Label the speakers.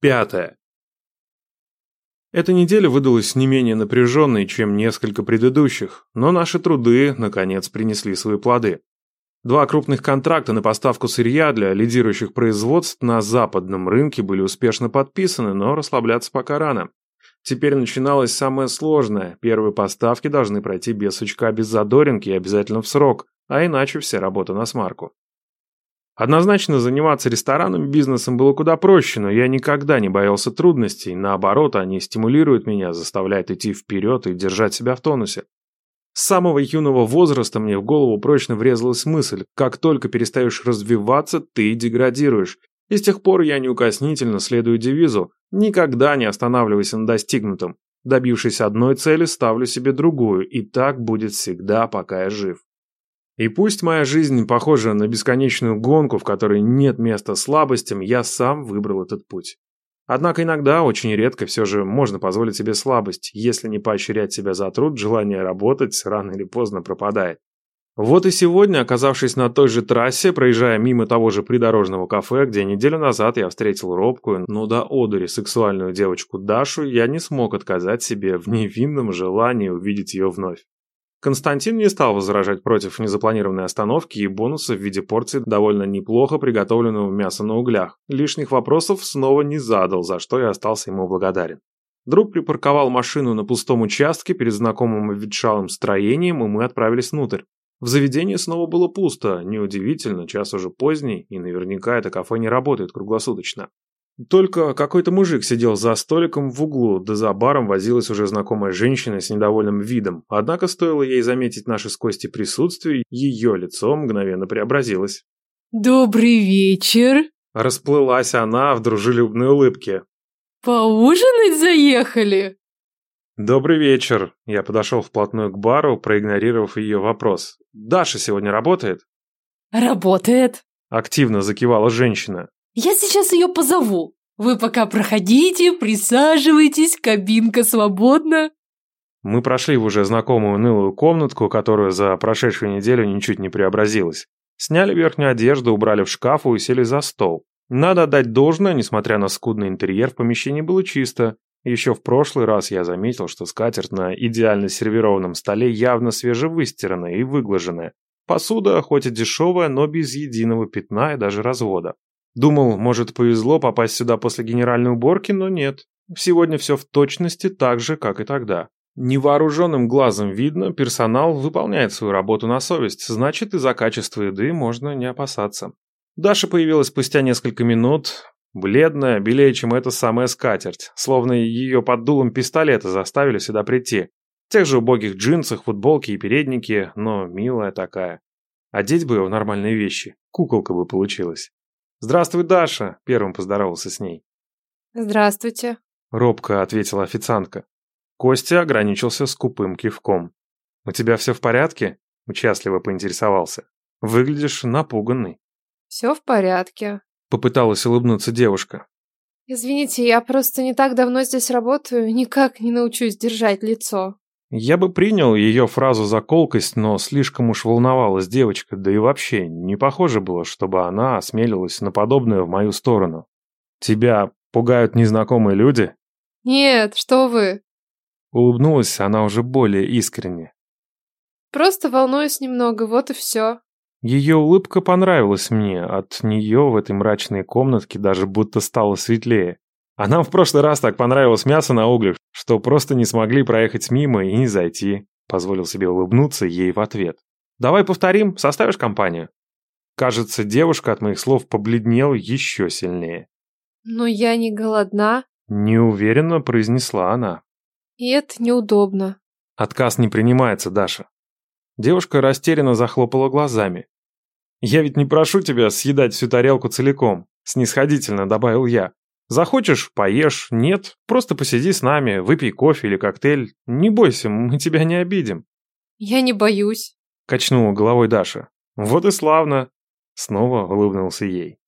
Speaker 1: Пятое. Эта неделя выдалась не менее напряженной, чем несколько предыдущих, но наши труды, наконец, принесли свои плоды. Два крупных контракта на поставку сырья для лидирующих производств на западном рынке были успешно подписаны, но расслабляться пока рано. Теперь начиналось самое сложное. Первые поставки должны пройти без сучка, без задоринки и обязательно в срок, а иначе вся работа на смарку. Однозначно заниматься ресторанным бизнесом было куда проще, но я никогда не боялся трудностей, наоборот, они стимулируют меня, заставляют идти вперед и держать себя в тонусе. С самого юного возраста мне в голову прочно врезалась мысль, как только перестаешь развиваться, ты деградируешь. И с тех пор я неукоснительно следую девизу «Никогда не останавливайся на достигнутом». Добившись одной цели, ставлю себе другую, и так будет всегда, пока я жив. И пусть моя жизнь похожа на бесконечную гонку, в которой нет места слабостям, я сам выбрал этот путь. Однако иногда, очень редко, все же можно позволить себе слабость. Если не поощрять себя за труд, желание работать рано или поздно пропадает. Вот и сегодня, оказавшись на той же трассе, проезжая мимо того же придорожного кафе, где неделю назад я встретил робкую, но до одури сексуальную девочку Дашу, я не смог отказать себе в невинном желании увидеть ее вновь. Константин не стал возражать против незапланированной остановки и бонуса в виде порции довольно неплохо приготовленного мяса на углях. Лишних вопросов снова не задал, за что я остался ему благодарен. Друг припарковал машину на пустом участке перед знакомым ветшалым строением, и мы отправились внутрь. В заведении снова было пусто, неудивительно, час уже поздний, и наверняка это кафе не работает круглосуточно. Только какой-то мужик сидел за столиком в углу, да за баром возилась уже знакомая женщина с недовольным видом. Однако стоило ей заметить наше с Костей присутствие, ее лицо мгновенно преобразилось.
Speaker 2: «Добрый вечер!»
Speaker 1: Расплылась она в дружелюбной улыбке.
Speaker 2: «Поужинать заехали?»
Speaker 1: «Добрый вечер!» Я подошел вплотную к бару, проигнорировав ее вопрос. «Даша сегодня работает?»
Speaker 2: «Работает!»
Speaker 1: Активно закивала женщина.
Speaker 2: Я сейчас ее позову. Вы пока проходите, присаживайтесь, кабинка свободна.
Speaker 1: Мы прошли в уже знакомую унылую комнатку, которая за прошедшую неделю ничуть не преобразилась. Сняли верхнюю одежду, убрали в шкаф и сели за стол. Надо отдать должное, несмотря на скудный интерьер, в помещении было чисто. Еще в прошлый раз я заметил, что скатерть на идеально сервированном столе явно свежевыстиранная и выглаженная. Посуда, хоть и дешевая, но без единого пятна и даже развода. Думал, может, повезло попасть сюда после генеральной уборки, но нет. Сегодня все в точности так же, как и тогда. Невооруженным глазом видно, персонал выполняет свою работу на совесть, значит и за качество еды можно не опасаться. Даша появилась спустя несколько минут, бледная, белее, чем эта самая скатерть, словно ее под дулом пистолета заставили сюда прийти. В тех же убогих джинсах, футболке и переднике, но милая такая. Одеть бы ее в нормальные вещи, куколка бы получилась. «Здравствуй, Даша!» – первым поздоровался с ней.
Speaker 2: «Здравствуйте!»
Speaker 1: – робко ответила официантка. Костя ограничился скупым кивком. «У тебя все в порядке?» – участливо поинтересовался. «Выглядишь напуганный».
Speaker 2: «Все в порядке», –
Speaker 1: попыталась улыбнуться девушка.
Speaker 2: «Извините, я просто не так давно здесь работаю, никак не научусь держать лицо».
Speaker 1: Я бы принял ее фразу за колкость, но слишком уж волновалась девочка, да и вообще не похоже было, чтобы она осмелилась на подобное в мою сторону. «Тебя пугают незнакомые люди?»
Speaker 2: «Нет, что вы!»
Speaker 1: Улыбнулась она уже более искренне.
Speaker 2: «Просто волнуюсь немного, вот и все».
Speaker 1: Ее улыбка понравилась мне, от нее в этой мрачной комнатке даже будто стало светлее. А нам в прошлый раз так понравилось мясо на углях, что просто не смогли проехать мимо и не зайти. Позволил себе улыбнуться ей в ответ. «Давай повторим, составишь компанию?» Кажется, девушка от моих слов побледнела еще сильнее.
Speaker 2: «Но я не голодна», —
Speaker 1: неуверенно произнесла она.
Speaker 2: «И это неудобно».
Speaker 1: Отказ не принимается, Даша. Девушка растерянно захлопала глазами. «Я ведь не прошу тебя съедать всю тарелку целиком», — снисходительно добавил я. Захочешь – поешь, нет, просто посиди с нами, выпей кофе или коктейль. Не бойся, мы тебя не обидим».
Speaker 2: «Я не боюсь», –
Speaker 1: качнула головой Даша. «Вот и славно», – снова улыбнулся ей.